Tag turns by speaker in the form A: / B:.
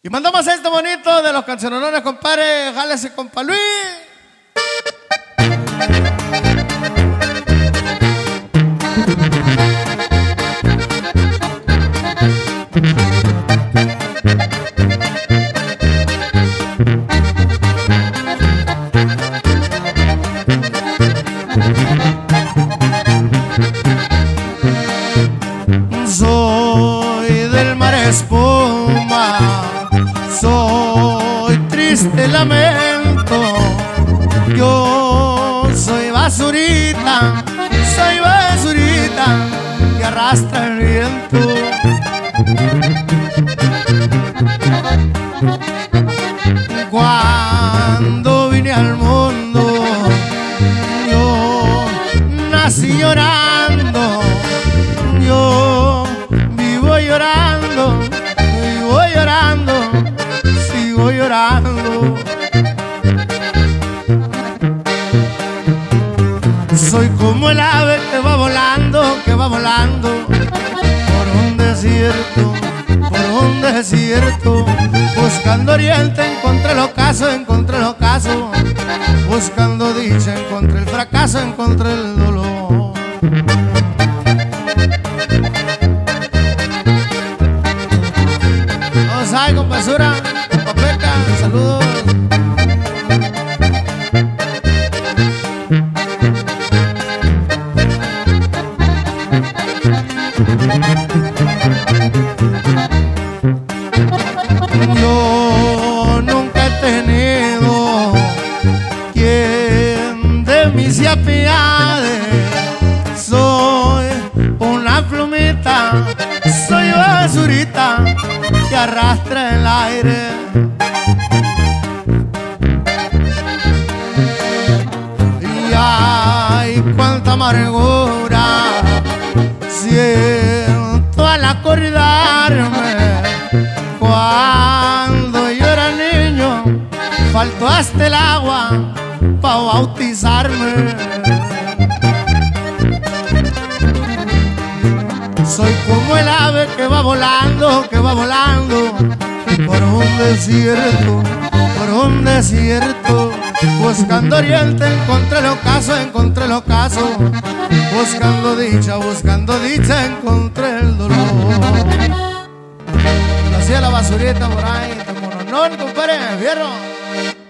A: Y mandamos este bonito de los cancionones, compadre. Jálese, compa Luis. Soy del mar espuma, soy triste lamento. Yo soy basurita, soy basurita que arrastra el viento. Cuando vine al mundo, yo nací llorando. Yo Soy como el ave que va volando, que va volando por un desierto, por un desierto. Buscando oriente encontré el ocaso, encontré el ocaso. Buscando dicha encontré el fracaso, encontré el dolor. Ahí, con basura, saludos. Yo nunca he tenido quien de mí se apiade. Soy una plumita, soy basurita que arrastra el aire. Y ay, cuánta amargura. Siento al acordarme cuando yo era niño, faltó hasta el agua para bautizarme. Soy como el ave que va volando, que va volando por un desierto, por un desierto. Buscando oriente, encontré el ocaso, encontré el ocaso. Buscando dicha, buscando dicha, encontré el dolor. Hacía la basurita por ahí, te moronón, compadre, ¿vieron?